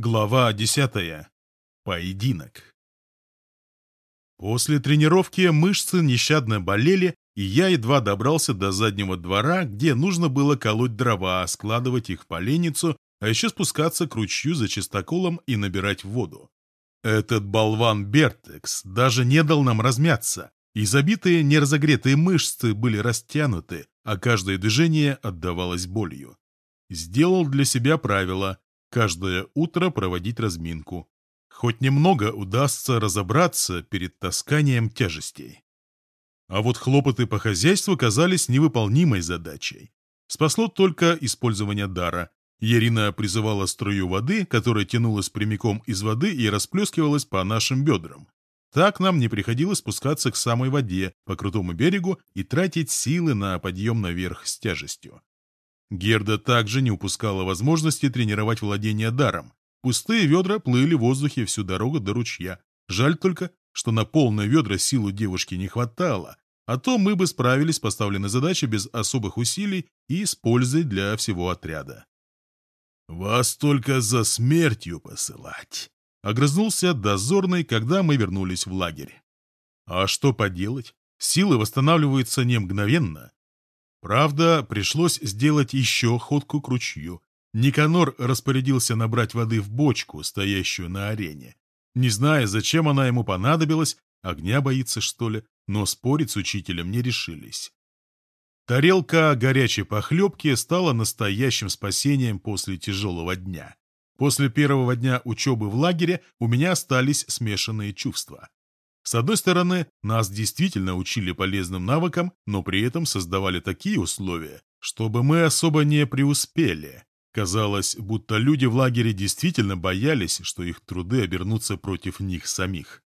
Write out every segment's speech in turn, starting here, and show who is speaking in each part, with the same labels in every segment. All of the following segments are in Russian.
Speaker 1: Глава десятая. Поединок. После тренировки мышцы нещадно болели, и я едва добрался до заднего двора, где нужно было колоть дрова, складывать их в поленницу, а еще спускаться к ручью за чистоколом и набирать воду. Этот болван Бертекс даже не дал нам размяться, и забитые неразогретые мышцы были растянуты, а каждое движение отдавалось болью. Сделал для себя правило каждое утро проводить разминку. Хоть немного удастся разобраться перед тасканием тяжестей. А вот хлопоты по хозяйству казались невыполнимой задачей. Спасло только использование дара. Ярина призывала струю воды, которая тянулась прямиком из воды и расплескивалась по нашим бедрам. Так нам не приходилось спускаться к самой воде по крутому берегу и тратить силы на подъем наверх с тяжестью. Герда также не упускала возможности тренировать владение даром. Пустые ведра плыли в воздухе всю дорогу до ручья. Жаль только, что на полное ведра силу девушки не хватало, а то мы бы справились с поставленной задачей без особых усилий и с для всего отряда.
Speaker 2: «Вас только за смертью посылать!» — огрызнулся дозорный, когда мы вернулись в лагерь.
Speaker 1: «А что поделать? Силы восстанавливаются не мгновенно, Правда, пришлось сделать еще ходку к ручью. Никанор распорядился набрать воды в бочку, стоящую на арене. Не зная, зачем она ему понадобилась, огня боится, что ли, но спорить с учителем не решились. Тарелка горячей похлебки стала настоящим спасением после тяжелого дня. После первого дня учебы в лагере у меня остались смешанные чувства. С одной стороны, нас действительно учили полезным навыкам, но при этом создавали такие условия, чтобы мы особо не преуспели. Казалось, будто люди в лагере действительно боялись, что их труды обернутся против них самих.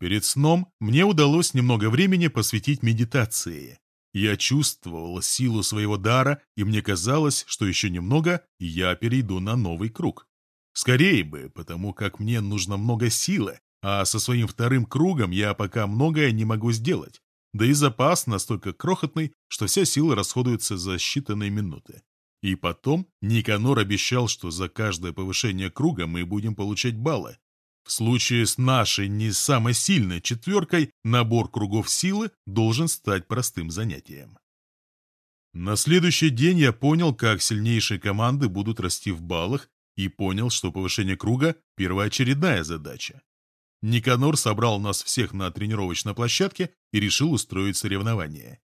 Speaker 1: Перед сном мне удалось немного времени посвятить медитации. Я чувствовал силу своего дара, и мне казалось, что еще немного, и я перейду на новый круг. Скорее бы, потому как мне нужно много силы, а со своим вторым кругом я пока многое не могу сделать. Да и запас настолько крохотный, что вся сила расходуется за считанные минуты. И потом Никанор обещал, что за каждое повышение круга мы будем получать баллы. В случае с нашей не самой сильной четверкой набор кругов силы должен стать простым занятием. На следующий день я понял, как сильнейшие команды будут расти в баллах, и понял, что повышение круга – первоочередная задача. Никанор собрал нас всех на тренировочной площадке и решил устроить соревнование.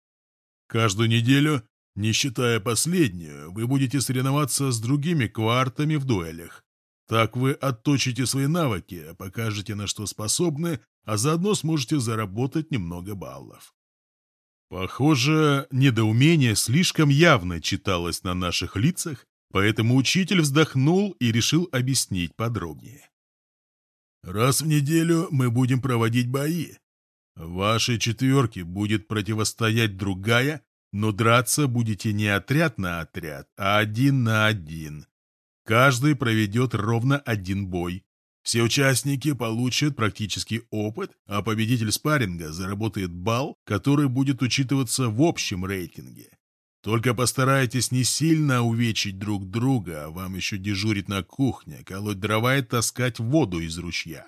Speaker 2: Каждую неделю, не считая последнюю, вы будете соревноваться с другими квартами в дуэлях. Так вы отточите свои навыки, покажете, на что способны, а заодно сможете заработать немного баллов.
Speaker 1: Похоже, недоумение слишком явно читалось на наших лицах, поэтому учитель вздохнул и решил объяснить подробнее.
Speaker 2: Раз в неделю мы будем проводить бои. Вашей четверке будет противостоять другая, но драться будете не отряд на отряд, а один на один. Каждый проведет ровно один бой. Все участники получат практический опыт, а победитель спарринга заработает балл, который будет учитываться в общем рейтинге. Только постарайтесь не сильно увечить друг друга, а вам еще дежурить на кухне, колоть дрова и таскать воду из ручья.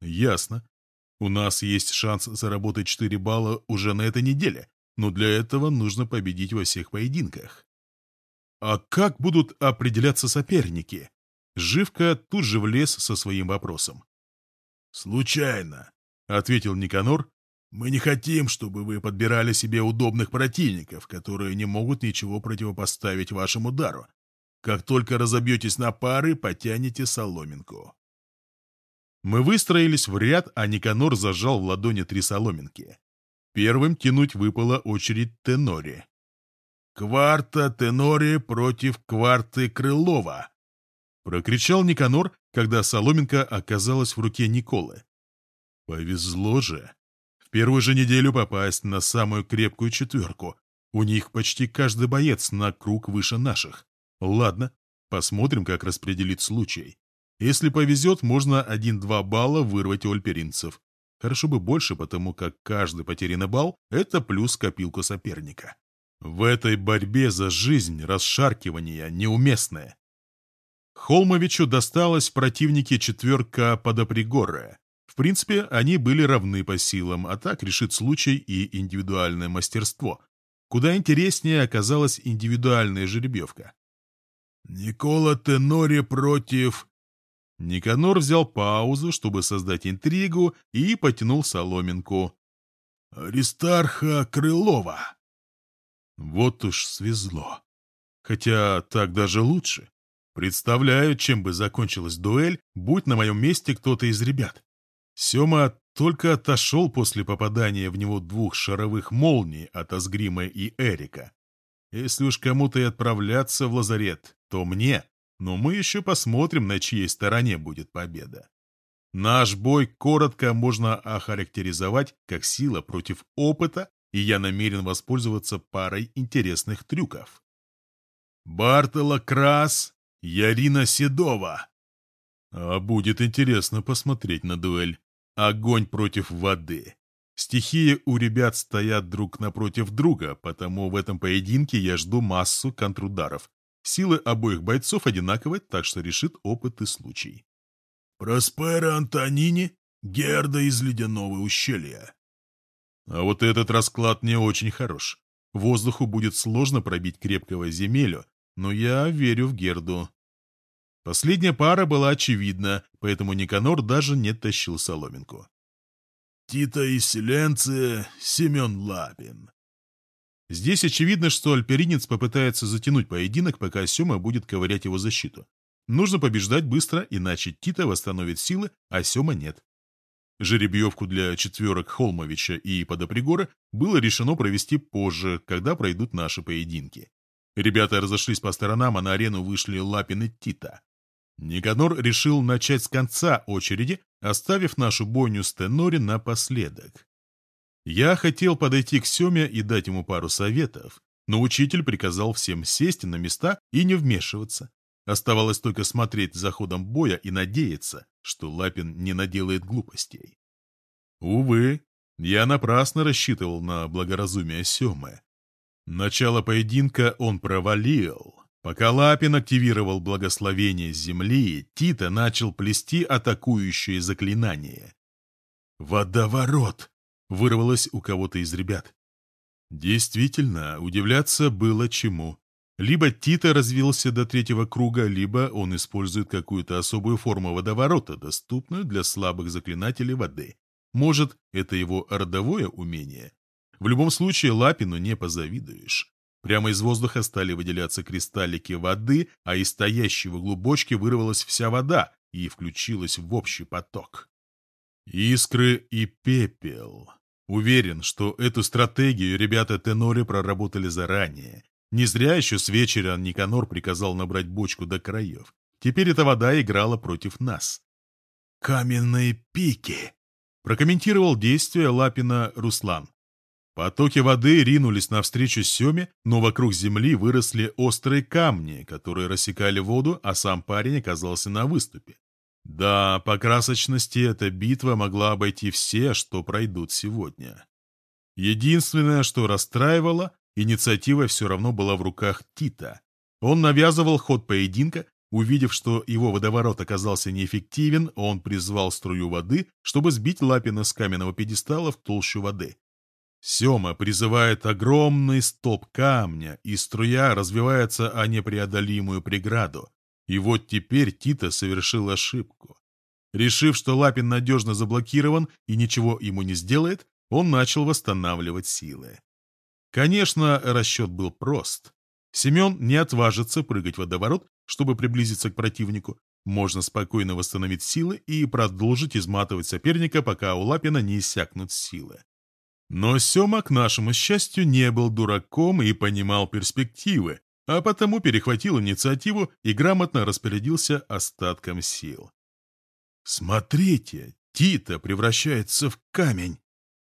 Speaker 1: Ясно. У нас есть шанс заработать 4 балла уже на этой неделе, но для этого нужно победить во всех поединках. А как будут определяться соперники? Живка тут же влез со своим вопросом.
Speaker 2: «Случайно», — ответил Никанор, мы не хотим, чтобы вы подбирали себе удобных противников, которые не могут ничего противопоставить вашему удару. Как только разобьетесь на пары, потянете соломинку.
Speaker 1: Мы выстроились в ряд, а Никанор зажал в ладони три соломинки. Первым тянуть выпала очередь Тенори.
Speaker 2: «Кварта Тенори против кварты Крылова!»
Speaker 1: Прокричал Никанор, когда соломинка оказалась в руке Николы. Повезло же первую же неделю попасть на самую крепкую четверку. У них почти каждый боец на круг выше наших. Ладно, посмотрим, как распределить случай. Если повезет, можно 1-2 балла вырвать у альперинцев. Хорошо бы больше, потому как каждый потерянный балл – это плюс копилку соперника. В этой борьбе за жизнь расшаркивание неуместное. Холмовичу досталась в противнике четверка подопригора. В принципе, они были равны по силам, а так решит случай и индивидуальное мастерство. Куда интереснее оказалась индивидуальная жеребьевка.
Speaker 2: Никола Тенори против...
Speaker 1: Никанор взял паузу, чтобы создать интригу, и потянул соломинку.
Speaker 2: Аристарха Крылова.
Speaker 1: Вот уж свезло. Хотя так даже лучше. Представляю, чем бы закончилась дуэль, будь на моем месте кто-то из ребят. Сема только отошел после попадания в него двух шаровых молний от Асгрима и Эрика. Если уж кому-то и отправляться в лазарет, то мне, но мы еще посмотрим, на чьей стороне будет победа. Наш бой коротко можно охарактеризовать как сила против опыта, и я намерен воспользоваться парой интересных трюков. Бартола Крас, Ярина Седова. А будет интересно посмотреть на дуэль. Огонь против воды. Стихии у ребят стоят друг напротив друга, потому в этом поединке я жду массу контрударов. Силы обоих бойцов одинаковы, так что решит опыт и случай.
Speaker 2: Проспера Антонини, Герда из Ледяного ущелья.
Speaker 1: А вот этот расклад не очень хорош. Воздуху будет сложно пробить крепкого земелю, но я верю в Герду. Последняя пара была очевидна, поэтому Никанор даже не тащил соломинку.
Speaker 2: Тита и Селенция, Семен Лапин.
Speaker 1: Здесь очевидно, что альперинец попытается затянуть поединок, пока Сема будет ковырять его защиту. Нужно побеждать быстро, иначе Тита восстановит силы, а Сема нет. Жеребьевку для четверок Холмовича и Подопригора было решено провести позже, когда пройдут наши поединки. Ребята разошлись по сторонам, а на арену вышли Лапин и Тита. Никанор решил начать с конца очереди, оставив нашу бойню с Тенори напоследок. Я хотел подойти к Семе и дать ему пару советов, но учитель приказал всем сесть на места и не вмешиваться. Оставалось только смотреть за ходом боя и надеяться, что Лапин не наделает глупостей. Увы, я напрасно рассчитывал на благоразумие Семы. Начало поединка он провалил. Пока Лапин активировал благословение земли, Тита начал плести атакующее заклинание. «Водоворот!» — вырвалось у кого-то из ребят. Действительно, удивляться было чему. Либо Тита развился до третьего круга, либо он использует какую-то особую форму водоворота, доступную для слабых заклинателей воды. Может, это его родовое умение? В любом случае, Лапину не позавидуешь. Прямо из воздуха стали выделяться кристаллики воды, а из стоящего глубочки вырвалась вся вода и включилась в общий поток. Искры и пепел. Уверен, что эту стратегию ребята Тенори проработали заранее. Не зря еще с вечера Никанор приказал набрать бочку до краев. Теперь эта вода играла против нас. «Каменные пики!» прокомментировал действия Лапина Руслан. Потоки воды ринулись навстречу Семе, но вокруг земли выросли острые камни, которые рассекали воду, а сам парень оказался на выступе. Да, по красочности эта битва могла обойти все, что пройдут сегодня. Единственное, что расстраивало, инициатива все равно была в руках Тита. Он навязывал ход поединка, увидев, что его водоворот оказался неэффективен, он призвал струю воды, чтобы сбить Лапина с каменного пьедестала в толщу воды. Сема призывает огромный столб камня, и струя развивается о непреодолимую преграду. И вот теперь Тита совершил ошибку. Решив, что Лапин надежно заблокирован и ничего ему не сделает, он начал восстанавливать силы. Конечно, расчет был прост. Семен не отважится прыгать в водоворот, чтобы приблизиться к противнику. Можно спокойно восстановить силы и продолжить изматывать соперника, пока у Лапина не иссякнут силы. Но Сема, к нашему счастью, не был дураком и понимал перспективы, а потому перехватил инициативу и грамотно распорядился остатком сил. «Смотрите, Тита превращается в камень!»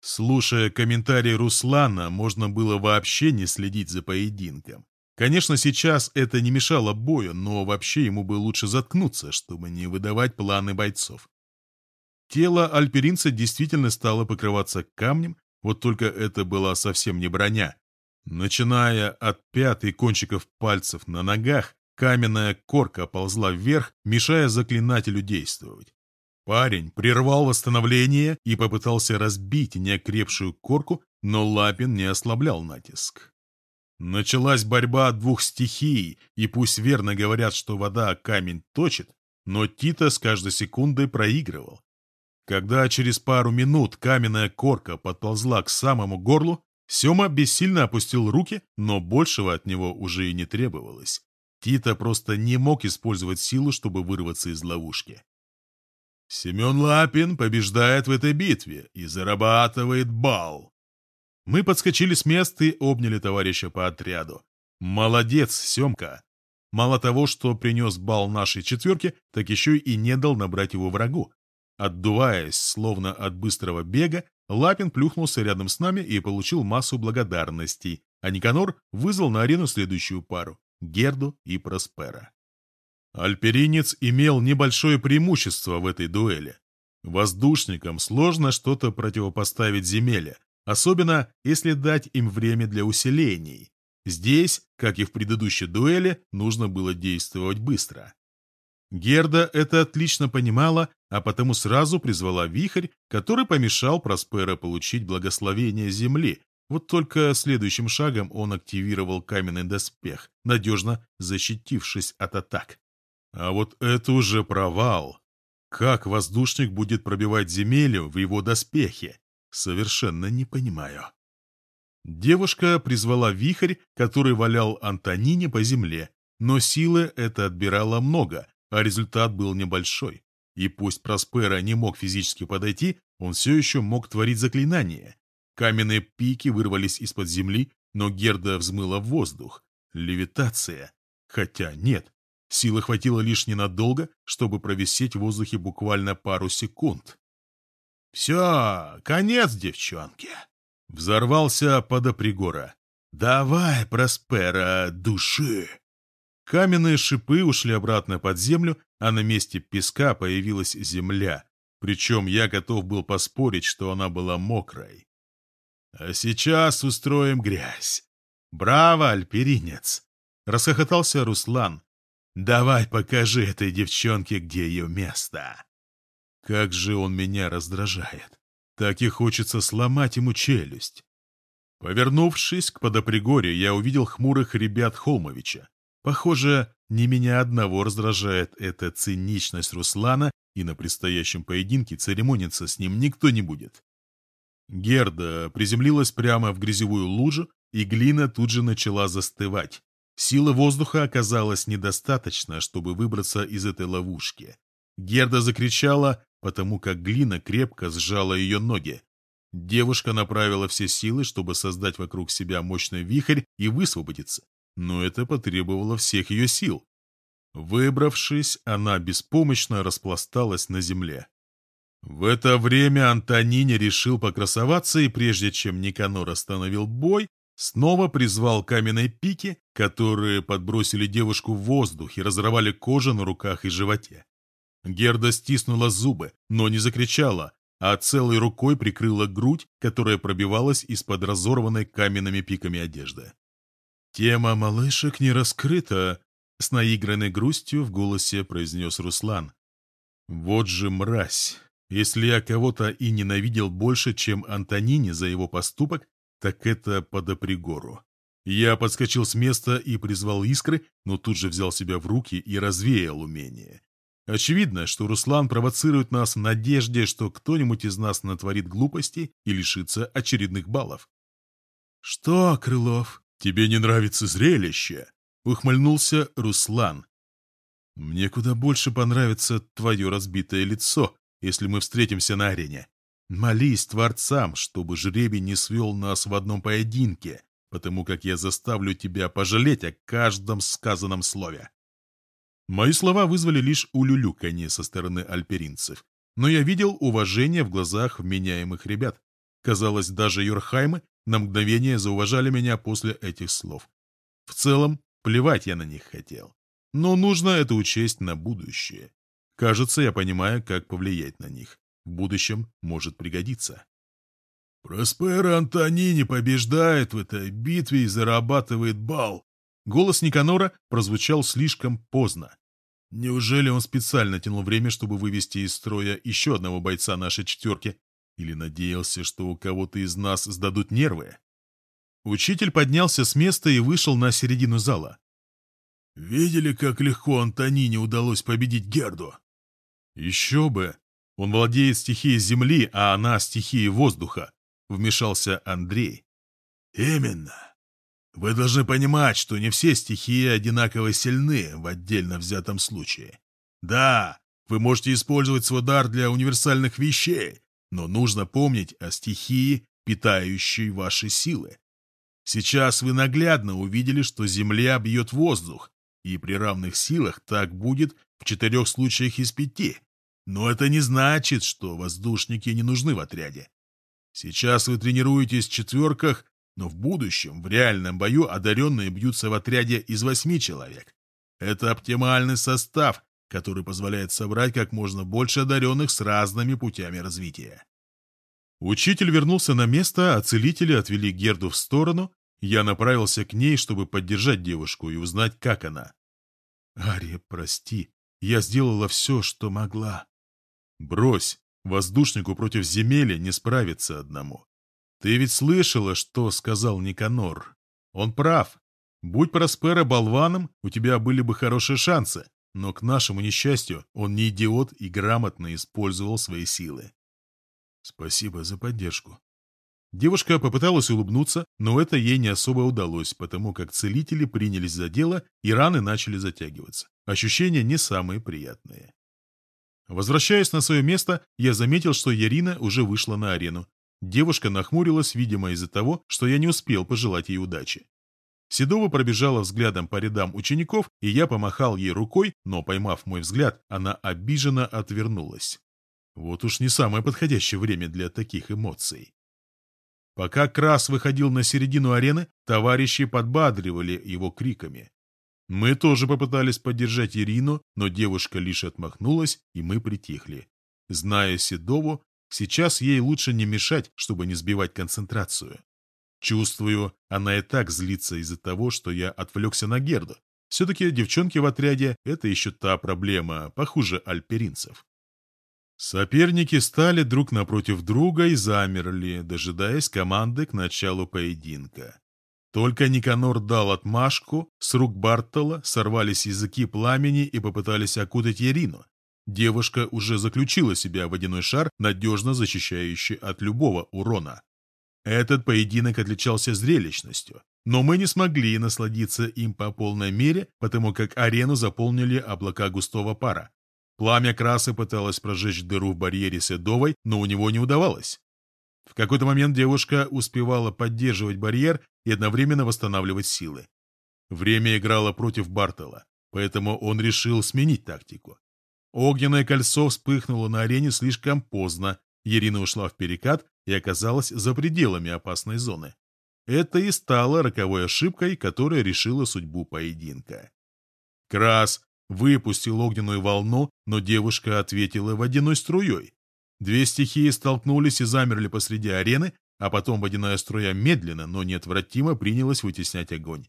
Speaker 1: Слушая комментарии Руслана, можно было вообще не следить за поединком. Конечно, сейчас это не мешало бою, но вообще ему бы лучше заткнуться, чтобы не выдавать планы бойцов. Тело альперинца действительно стало покрываться камнем, вот только это была совсем не броня. Начиная от пят и кончиков пальцев на ногах, Каменная корка ползла вверх, мешая заклинателю действовать. Парень прервал восстановление и попытался разбить неокрепшую корку, но Лапин не ослаблял натиск. Началась борьба двух стихий, и пусть верно говорят, что вода камень точит, но Тита с каждой секундой проигрывал. Когда через пару минут каменная корка подползла к самому горлу, Сема бессильно опустил руки, но большего от него уже и не требовалось. Тита просто не мог использовать силу, чтобы вырваться из ловушки. Семен Лапин побеждает в этой битве и зарабатывает бал. Мы подскочили с места и обняли товарища по отряду. Молодец, Семка. Мало того, что принес бал нашей четверке, так еще и не дал набрать его врагу. Отдуваясь, словно от быстрого бега, Лапин плюхнулся рядом с нами и получил массу благодарностей, а Никанор вызвал на арену следующую пару — Герду и Проспера. Альперинец имел небольшое преимущество в этой дуэли. Воздушникам сложно что-то противопоставить земеле, особенно если дать им время для усилений. Здесь, как и в предыдущей дуэли, нужно было действовать быстро. Герда это отлично понимала, а потому сразу призвала вихрь, который помешал Проспера получить благословение земли. Вот только следующим шагом он активировал каменный доспех, надежно защитившись от атак. А вот это уже провал. Как воздушник будет пробивать земелью в его доспехе? Совершенно не понимаю. Девушка призвала вихрь, который валял Антонине по земле, но силы это отбирало много, а результат был небольшой. И пусть Проспера не мог физически подойти, он все еще мог творить заклинания. Каменные пики вырвались из-под земли, но Герда взмыла в воздух. Левитация. Хотя нет, Силы хватило лишь ненадолго, чтобы провисеть в воздухе буквально пару секунд. «Все, конец, девчонки!» Взорвался подопригора. «Давай, Проспера, души!» Каменные шипы ушли обратно под землю, а на месте песка появилась земля. Причем я готов был поспорить, что она была мокрой. «А сейчас устроим грязь!» «Браво, альперинец!» Расхохотался Руслан, Давай покажи этой девчонке, где ее место. Как же он меня раздражает. Так и хочется сломать ему челюсть. Повернувшись к подопригоре, я увидел хмурых ребят Холмовича. Похоже, не меня одного раздражает эта циничность Руслана, и на предстоящем поединке церемониться с ним никто не будет. Герда приземлилась прямо в грязевую лужу, и глина тут же начала застывать. Силы воздуха оказалось недостаточно, чтобы выбраться из этой ловушки. Герда закричала, потому как глина крепко сжала ее ноги. Девушка направила все силы, чтобы создать вокруг себя мощный вихрь и высвободиться, но это потребовало всех ее сил. Выбравшись, она беспомощно распласталась на земле. В это время Антонине решил покрасоваться, и прежде чем Никанор остановил бой, Снова призвал каменные пики, которые подбросили девушку в воздух и разорвали кожу на руках и животе. Герда стиснула зубы, но не закричала, а целой рукой прикрыла грудь, которая пробивалась из-под разорванной каменными пиками одежды. «Тема малышек не раскрыта», — с наигранной грустью в голосе произнес Руслан. «Вот же мразь! Если я кого-то и ненавидел больше, чем Антонини за его поступок, так это подопригору. Я подскочил с места и призвал искры, но тут же взял себя в руки и развеял умение. Очевидно, что Руслан провоцирует нас в надежде, что кто-нибудь из нас натворит глупости и лишится очередных баллов. «Что, Крылов, тебе не нравится зрелище?» — ухмыльнулся Руслан. «Мне куда больше понравится твое разбитое лицо, если мы встретимся на арене. Молись Творцам, чтобы жребий не свел нас в одном поединке, потому как я заставлю тебя пожалеть о каждом сказанном слове. Мои слова вызвали лишь улюлюканье со стороны альперинцев, но я видел уважение в глазах вменяемых ребят. Казалось, даже Юрхаймы на мгновение зауважали меня после этих слов. В целом, плевать я на них хотел. Но нужно это учесть на будущее. Кажется, я понимаю, как повлиять на них в будущем может пригодиться. Проспера Антонини побеждает в этой битве и зарабатывает бал. Голос Никанора прозвучал слишком поздно. Неужели он специально тянул время, чтобы вывести из строя еще одного бойца нашей четверки? Или надеялся, что у кого-то из нас сдадут нервы? Учитель поднялся с места и вышел на середину зала.
Speaker 2: «Видели, как легко Антонине удалось победить Герду?»
Speaker 1: «Еще бы! Он владеет стихией земли, а она стихией воздуха», — вмешался Андрей.
Speaker 2: «Именно. Вы должны понимать, что не все стихии одинаково сильны в отдельно взятом случае. Да, вы можете использовать свой дар для универсальных вещей, но нужно помнить о стихии, питающей ваши силы. Сейчас вы наглядно увидели, что Земля бьет воздух, и при равных силах так будет в четырех случаях из пяти. Но это не значит, что воздушники не нужны в отряде. Сейчас вы тренируетесь в четверках, но в будущем, в реальном бою, одаренные бьются в отряде из восьми человек. Это оптимальный состав, который позволяет собрать как можно больше одаренных с разными путями развития.
Speaker 1: Учитель вернулся на место, а целители отвели Герду в сторону. Я направился к ней, чтобы поддержать девушку и узнать, как она. «Ария, прости, я сделала все, что могла». «Брось, воздушнику против земели не справиться одному. Ты ведь слышала, что сказал Никанор? Он прав. Будь Проспера болваном, у тебя были бы хорошие шансы, но к нашему несчастью он не идиот и грамотно использовал свои силы. Спасибо за поддержку. Девушка попыталась улыбнуться, но это ей не особо удалось, потому как целители принялись за дело, и раны начали затягиваться. Ощущения не самые приятные. Возвращаясь на свое место, я заметил, что Ярина уже вышла на арену. Девушка нахмурилась, видимо, из-за того, что я не успел пожелать ей удачи. Седова пробежала взглядом по рядам учеников, и я помахал ей рукой, но, поймав мой взгляд, она обиженно отвернулась. Вот уж не самое подходящее время для таких эмоций. Пока Крас выходил на середину арены, товарищи подбадривали его криками. Мы тоже попытались поддержать Ирину, но девушка лишь отмахнулась, и мы притихли. Зная Седову, сейчас ей лучше не мешать, чтобы не сбивать концентрацию. Чувствую, она и так злится из-за того, что я отвлекся на Герду. Все-таки девчонки в отряде — это еще та проблема, похуже альперинцев. Соперники стали друг напротив друга и замерли, дожидаясь команды к началу поединка. Только Никанор дал отмашку, с рук Бартола сорвались языки пламени и попытались окутать Ярину. Девушка уже заключила себя в водяной шар, надежно защищающий от любого урона. Этот поединок отличался зрелищностью, но мы не смогли насладиться им по полной мере, потому как арену заполнили облака густого пара. Пламя красы пыталось прожечь дыру в барьере Седовой, но у него не удавалось. В какой-то момент девушка успевала поддерживать барьер и одновременно восстанавливать силы. Время играло против Бартела, поэтому он решил сменить тактику. Огненное кольцо вспыхнуло на арене слишком поздно, Ирина ушла в перекат и оказалась за пределами опасной зоны. Это и стало роковой ошибкой, которая решила судьбу поединка. Крас выпустил огненную волну, но девушка ответила водяной струей. Две стихии столкнулись и замерли посреди арены, а потом водяная струя медленно, но неотвратимо принялась вытеснять огонь.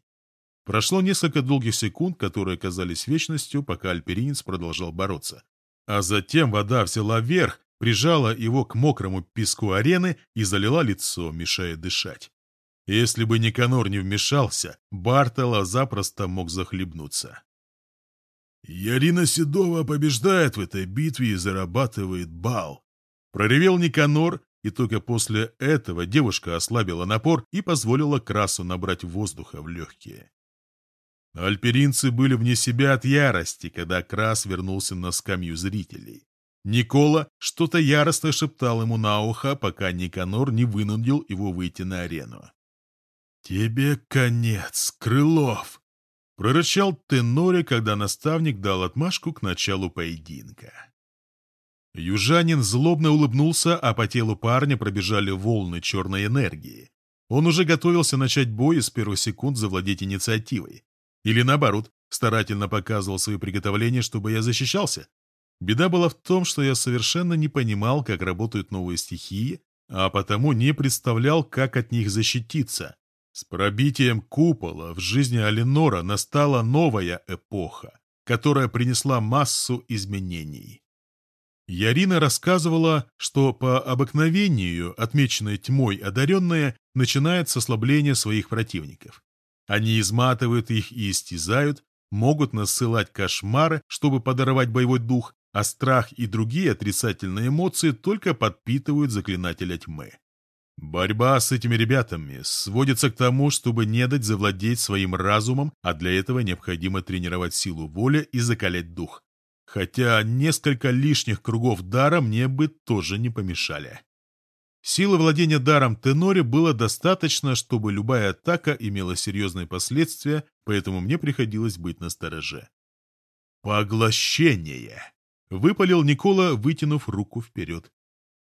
Speaker 1: Прошло несколько долгих секунд, которые казались вечностью, пока альперинец продолжал бороться. А затем вода взяла верх, прижала его к мокрому песку арены и залила лицо, мешая дышать. Если бы Никанор не вмешался, Бартела запросто мог захлебнуться.
Speaker 2: «Ярина Седова побеждает в этой битве и зарабатывает бал», —
Speaker 1: проревел Никанор, и только после этого девушка ослабила напор и позволила Красу набрать воздуха в легкие. Альперинцы были вне себя от ярости, когда Крас вернулся на скамью зрителей. Никола что-то яростно шептал ему на ухо, пока Никанор не вынудил его выйти на арену. «Тебе конец, Крылов!» Прорычал Тенори, когда наставник дал отмашку к началу поединка. Южанин злобно улыбнулся, а по телу парня пробежали волны черной энергии. Он уже готовился начать бой и с первых секунд завладеть инициативой. Или наоборот, старательно показывал свои приготовления, чтобы я защищался. Беда была в том, что я совершенно не понимал, как работают новые стихии, а потому не представлял, как от них защититься. С пробитием купола в жизни Алинора настала новая эпоха, которая принесла массу изменений. Ярина рассказывала, что по обыкновению отмеченной тьмой одаренные начинают с ослабления своих противников. Они изматывают их и истязают, могут насылать кошмары, чтобы подорвать боевой дух, а страх и другие отрицательные эмоции только подпитывают заклинателя тьмы. Борьба с этими ребятами сводится к тому, чтобы не дать завладеть своим разумом, а для этого необходимо тренировать силу воли и закалять дух. Хотя несколько лишних кругов дара мне бы тоже не помешали. Силы владения даром Тенори было достаточно, чтобы любая атака имела серьезные последствия, поэтому мне приходилось быть настороже. «Поглощение!» — выпалил Никола, вытянув руку вперед.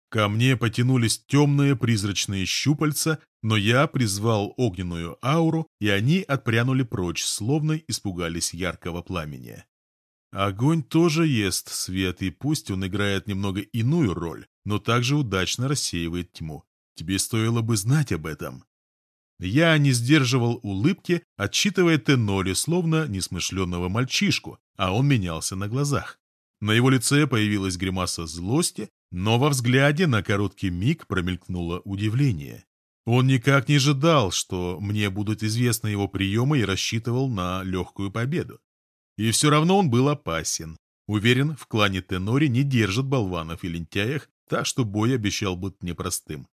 Speaker 1: Ко мне потянулись темные призрачные щупальца, но я призвал огненную ауру, и они отпрянули прочь, словно испугались яркого пламени. Огонь тоже ест свет, и пусть он играет немного иную роль, но также удачно рассеивает тьму. Тебе стоило бы знать об этом. Я не сдерживал улыбки, отчитывая Тенори, словно несмышленного мальчишку, а он менялся на глазах. На его лице появилась гримаса злости, но во взгляде на короткий миг промелькнуло удивление. Он никак не ожидал, что мне будут известны его приемы и рассчитывал на легкую победу. И все равно он был опасен. Уверен, в клане Тенори не держат болванов и лентяях, так что бой обещал быть непростым.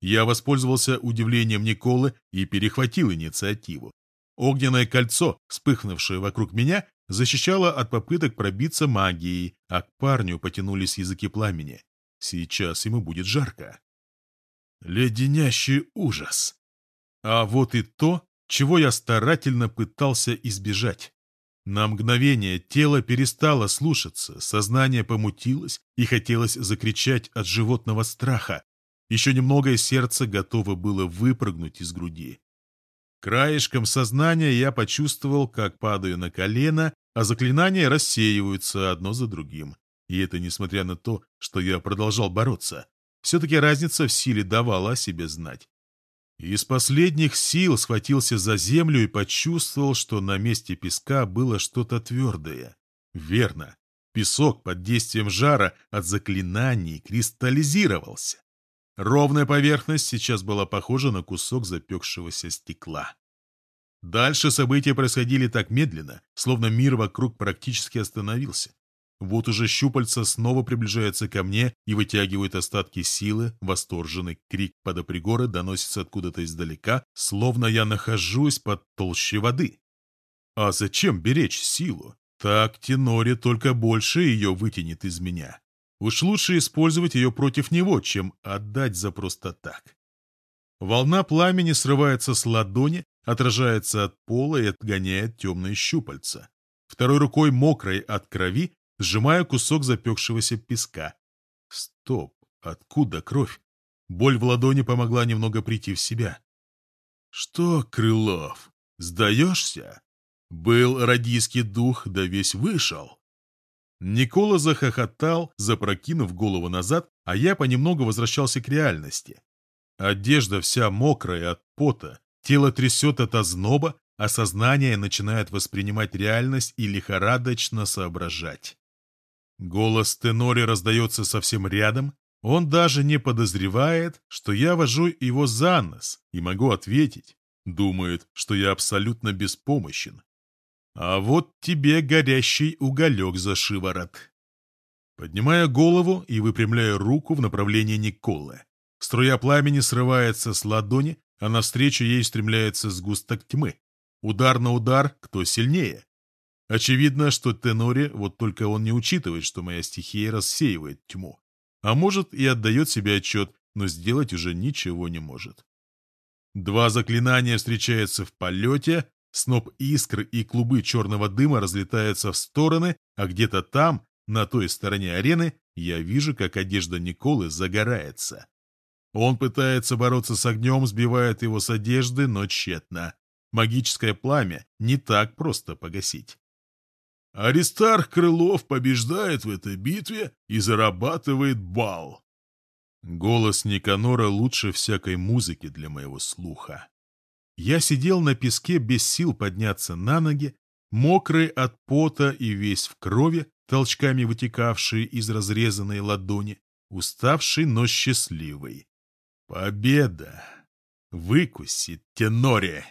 Speaker 1: Я воспользовался удивлением Николы и перехватил инициативу. Огненное кольцо, вспыхнувшее вокруг меня, защищала от попыток пробиться магией, а к парню потянулись языки пламени. Сейчас ему будет жарко. Леденящий ужас. А вот и то, чего я старательно пытался избежать. На мгновение тело перестало слушаться, сознание помутилось и хотелось закричать от животного страха. Еще немного и сердце готово было выпрыгнуть из груди. Краешком сознания я почувствовал, как падаю на колено, а заклинания рассеиваются одно за другим. И это несмотря на то, что я продолжал бороться. Все-таки разница в силе давала о себе знать. Из последних сил схватился за землю и почувствовал, что на месте песка было что-то твердое. Верно, песок под действием жара от заклинаний кристаллизировался. Ровная поверхность сейчас была похожа на кусок запекшегося стекла. Дальше события происходили так медленно, словно мир вокруг практически остановился. Вот уже щупальца снова приближается ко мне и вытягивает остатки силы, восторженный крик подопригора доносится откуда-то издалека, словно я нахожусь под толщей воды. А зачем беречь силу? Так Тенори только больше ее вытянет из меня. Уж лучше использовать ее против него, чем отдать за просто так. Волна пламени срывается с ладони, отражается от пола и отгоняет темные щупальца. Второй рукой, мокрой от крови, сжимаю кусок запекшегося песка. Стоп, откуда кровь? Боль в ладони помогла немного прийти в себя. Что, Крылов, сдаешься? Был радийский дух, да весь вышел. Никола захохотал, запрокинув голову назад, а я понемногу возвращался к реальности. Одежда вся мокрая от пота, тело трясет от озноба, а сознание начинает воспринимать реальность и лихорадочно соображать. Голос Тенори раздается совсем рядом, он даже не подозревает, что я вожу его за нос и могу ответить. Думает, что я абсолютно беспомощен, а вот тебе горящий уголек за шиворот. Поднимая голову и выпрямляя руку в направлении Николы. Струя пламени срывается с ладони, а навстречу ей стремляется сгусток тьмы. Удар на удар, кто сильнее. Очевидно, что Тенори, вот только он не учитывает, что моя стихия рассеивает тьму. А может и отдает себе отчет, но сделать уже ничего не может. Два заклинания встречаются в полете, Сноп искр и клубы черного дыма разлетаются в стороны, а где-то там, на той стороне арены, я вижу, как одежда Николы загорается. Он пытается бороться с огнем, сбивает его с одежды, но тщетно. Магическое пламя не так просто погасить. Аристарх Крылов побеждает в этой битве и зарабатывает бал. Голос Никанора лучше всякой музыки для моего слуха. Я сидел на песке без сил подняться на ноги, мокрый от пота и весь в крови, толчками вытекавший из разрезанной ладони, уставший, но счастливый. Победа! Выкусит теноре!